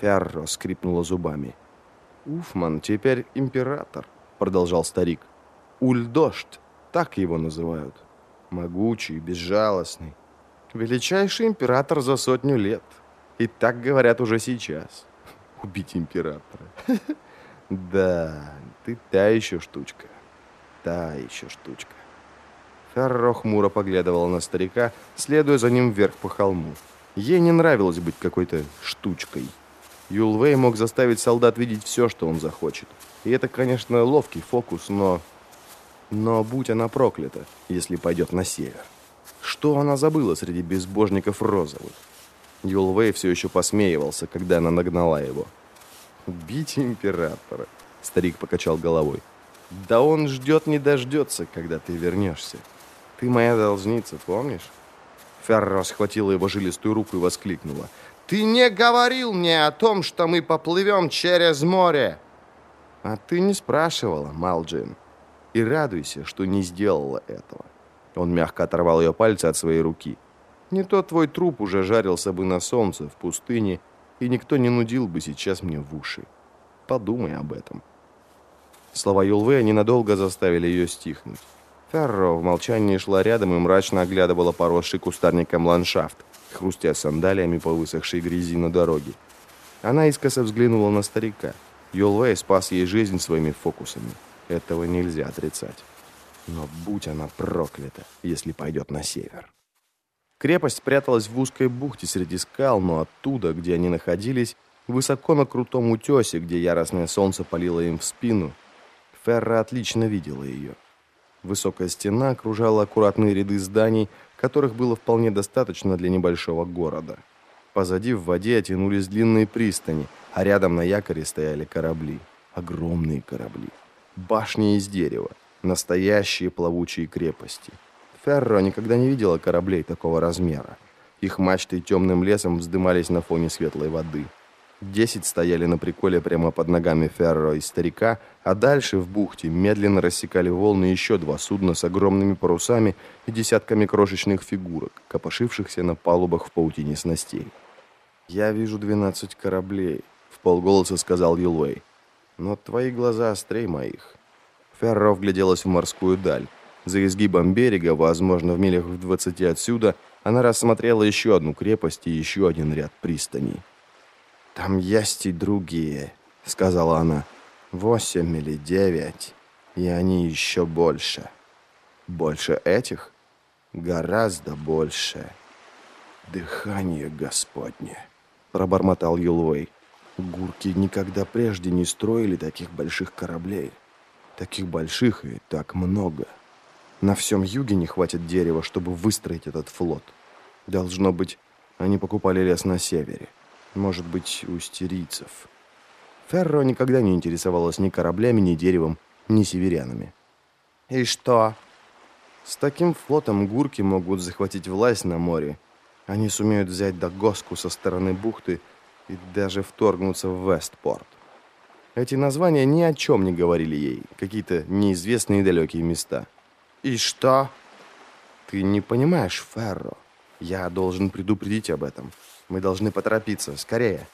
Ферро скрипнула зубами. «Уфман теперь император», — продолжал старик. «Ульдошт, так его называют. Могучий, безжалостный. Величайший император за сотню лет. И так говорят уже сейчас. Убить императора. Да, ты та еще штучка. Та еще штучка. Ферро хмуро поглядывала на старика, следуя за ним вверх по холму. Ей не нравилось быть какой-то штучкой. Юлвей мог заставить солдат видеть все, что он захочет. И это, конечно, ловкий фокус, но... Но будь она проклята, если пойдет на север. Что она забыла среди безбожников розовых? Юлвей все еще посмеивался, когда она нагнала его. «Убить императора!» Старик покачал головой. «Да он ждет не дождется, когда ты вернешься. Ты моя должница, помнишь?» Ферро схватила его жилистую руку и воскликнула. «Ты не говорил мне о том, что мы поплывем через море!» «А ты не спрашивала, Малджин. И радуйся, что не сделала этого». Он мягко оторвал ее пальцы от своей руки. «Не то твой труп уже жарился бы на солнце в пустыне, и никто не нудил бы сейчас мне в уши. Подумай об этом». Слова Юлвея ненадолго заставили ее стихнуть. Ферро в молчании шла рядом и мрачно оглядывала поросший кустарником ландшафт, хрустя сандалиями по высохшей грязи на дороге. Она искоса взглянула на старика. Юлвей спас ей жизнь своими фокусами. Этого нельзя отрицать. Но будь она проклята, если пойдет на север. Крепость спряталась в узкой бухте среди скал, но оттуда, где они находились, высоко на крутом утесе, где яростное солнце палило им в спину, Ферра отлично видела ее. Высокая стена окружала аккуратные ряды зданий, которых было вполне достаточно для небольшого города. Позади в воде тянулись длинные пристани, а рядом на якоре стояли корабли. Огромные корабли. Башни из дерева. Настоящие плавучие крепости. Ферро никогда не видела кораблей такого размера. Их мачты темным лесом вздымались на фоне светлой воды. Десять стояли на приколе прямо под ногами Ферро и старика, а дальше в бухте медленно рассекали волны еще два судна с огромными парусами и десятками крошечных фигурок, копошившихся на палубах в паутине снастей. «Я вижу двенадцать кораблей», — в полголоса сказал Юлвей. «Но твои глаза острей моих». Ферро вгляделась в морскую даль. За изгибом берега, возможно, в милях в двадцати отсюда, она рассмотрела еще одну крепость и еще один ряд пристаней. «Там есть и другие», — сказала она. «Восемь или девять, и они еще больше». «Больше этих?» «Гораздо больше». «Дыхание Господне», — пробормотал Юлвей. «Гурки никогда прежде не строили таких больших кораблей. Таких больших и так много. На всем юге не хватит дерева, чтобы выстроить этот флот. Должно быть, они покупали лес на севере». Может быть, у стерийцев. Ферро никогда не интересовалась ни кораблями, ни деревом, ни северянами. «И что?» «С таким флотом гурки могут захватить власть на море. Они сумеют взять Дагоску со стороны бухты и даже вторгнуться в Вестпорт. Эти названия ни о чем не говорили ей, какие-то неизвестные далекие места. «И что?» «Ты не понимаешь, Ферро. Я должен предупредить об этом». Мы должны поторопиться. Скорее!»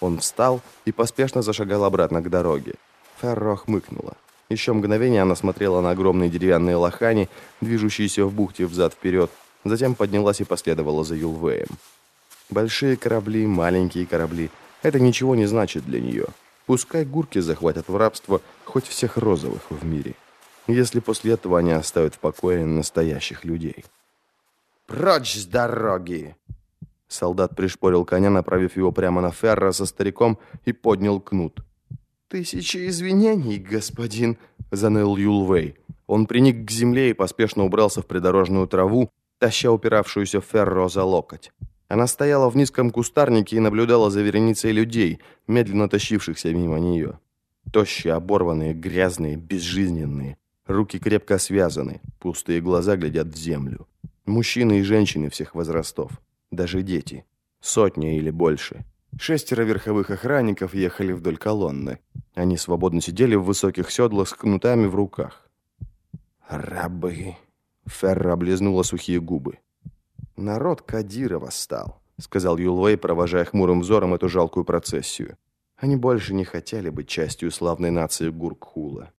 Он встал и поспешно зашагал обратно к дороге. Ферро хмыкнула. Еще мгновение она смотрела на огромные деревянные лохани, движущиеся в бухте взад-вперед, затем поднялась и последовала за Юлвеем. Большие корабли, маленькие корабли — это ничего не значит для нее. Пускай гурки захватят в рабство хоть всех розовых в мире, если после этого они оставят в покое настоящих людей. «Прочь с дороги!» Солдат пришпорил коня, направив его прямо на Ферра со стариком и поднял кнут. «Тысячи извинений, господин», — заныл Юлвей. Он приник к земле и поспешно убрался в придорожную траву, таща упиравшуюся Ферро за локоть. Она стояла в низком кустарнике и наблюдала за вереницей людей, медленно тащившихся мимо нее. Тощие, оборванные, грязные, безжизненные. Руки крепко связаны, пустые глаза глядят в землю. Мужчины и женщины всех возрастов даже дети. Сотня или больше. Шестеро верховых охранников ехали вдоль колонны. Они свободно сидели в высоких седлах с кнутами в руках. «Рабы!» Ферра облизнула сухие губы. «Народ Кадира восстал. — сказал Юлвей, провожая хмурым взором эту жалкую процессию. Они больше не хотели быть частью славной нации Гуркхула.